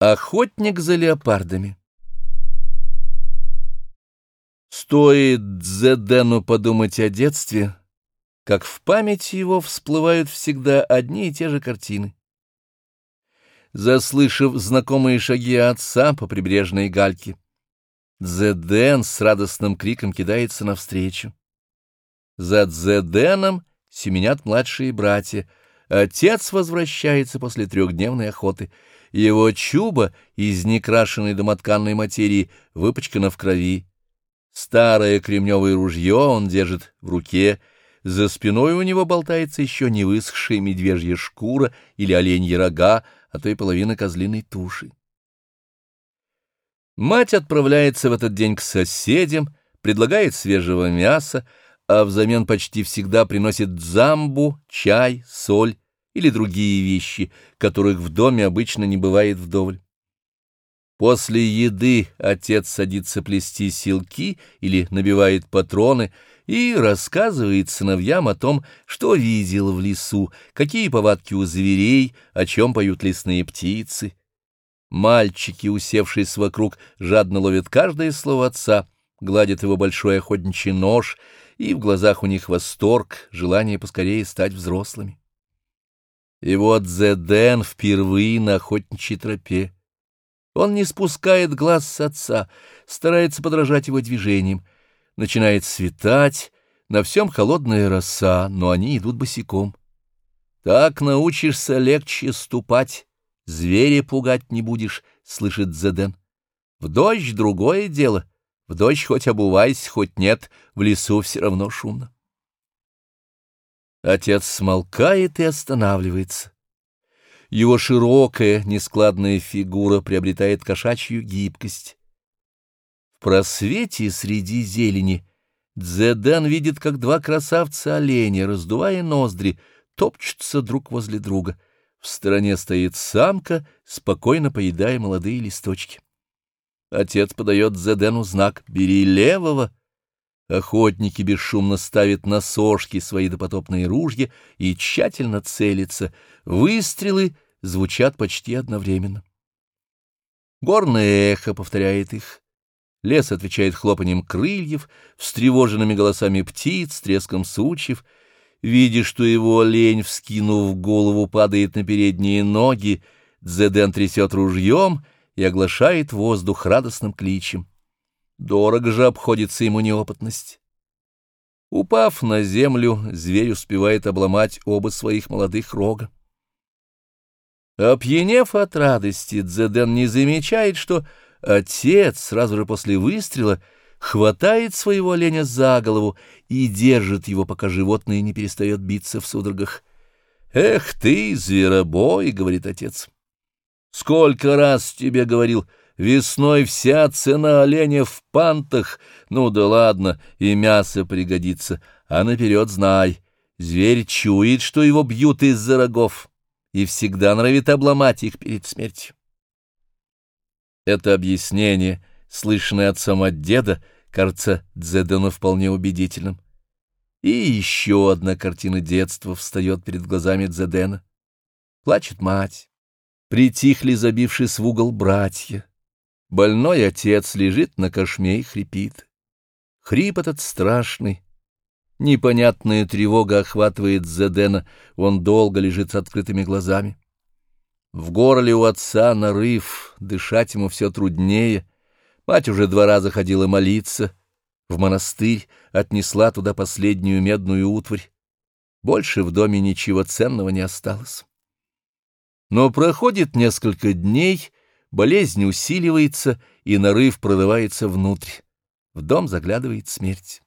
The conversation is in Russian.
Охотник за леопардами Стоит Дзедену подумать о детстве, как в памяти его всплывают всегда одни и те же картины. Заслышав знакомые шаги отца по прибрежной гальке, Дзеден с радостным криком кидается навстречу. За Дзеденом семенят младшие братья. Отец возвращается после трехдневной охоты. Его чуба из некрашенной домотканной материи выпачкана в крови. Старое кремневое ружье он держит в руке, за спиной у него болтается еще не высохшая медвежья шкура или оленьи рога, а то и половина козлиной туши. Мать отправляется в этот день к соседям, предлагает свежего мяса, а взамен почти всегда приносит дзамбу, чай, соль или другие вещи, которых в доме обычно не бывает вдоволь. После еды отец садится плести силки или набивает патроны и рассказывает сыновьям о том, что видел в лесу, какие повадки у зверей, о чем поют лесные птицы. Мальчики, усевшись вокруг, жадно ловят каждое слово отца, гладят его большой охотничий нож, и в глазах у них восторг, желание поскорее стать взрослыми. И вот Зеден впервые на охотничьей тропе. Он не спускает глаз с отца, старается подражать его движениям. Начинает светать, на всем холодная роса, но они идут босиком. Так научишься легче ступать, зверя пугать не будешь, — слышит Зеден. В дождь другое дело, в дождь хоть обувайся, хоть нет, в лесу все равно шумно. Отец смолкает и останавливается. Его широкая, нескладная фигура приобретает кошачью гибкость. В просвете среди зелени Дзеден видит, как два красавца-оленя, раздувая ноздри, топчутся друг возле друга. В стороне стоит самка, спокойно поедая молодые листочки. Отец подает Зедену знак «Бери левого». Охотники бесшумно ставят на сошки свои допотопные ружья и тщательно целятся. Выстрелы звучат почти одновременно. Горное эхо повторяет их. Лес отвечает хлопанием крыльев, встревоженными голосами птиц, треском сучьев. Видя, что его олень, вскинув голову, падает на передние ноги, Дзеден трясет ружьем и оглашает воздух радостным кличем. Дорого же обходится ему неопытность. Упав на землю, зверь успевает обломать оба своих молодых рога. Опьянев от радости, Дзеден не замечает, что отец сразу же после выстрела хватает своего оленя за голову и держит его, пока животное не перестает биться в судорогах. «Эх ты, зверобой!» — говорит отец. «Сколько раз тебе говорил, Весной вся цена оленя в пантах. Ну да ладно, и мясо пригодится. А наперед знай, зверь чует, что его бьют из-за рогов, и всегда норовит обломать их перед смертью. Это объяснение, слышанное от деда, кажется Дзедену вполне убедительным. И еще одна картина детства встает перед глазами Дзедена. Плачет мать. Притихли, забившись в угол, братья. Больной отец лежит на кошме и хрипит. Хрип этот страшный. Непонятная тревога охватывает Зедена, он долго лежит с открытыми глазами. В горле у отца нарыв, дышать ему все труднее. Мать уже два раза ходила молиться. В монастырь отнесла туда последнюю медную утварь. Больше в доме ничего ценного не осталось. Но проходит несколько дней, болезнь усиливается, и нарыв прорывается внутрь. В дом заглядывает смерть.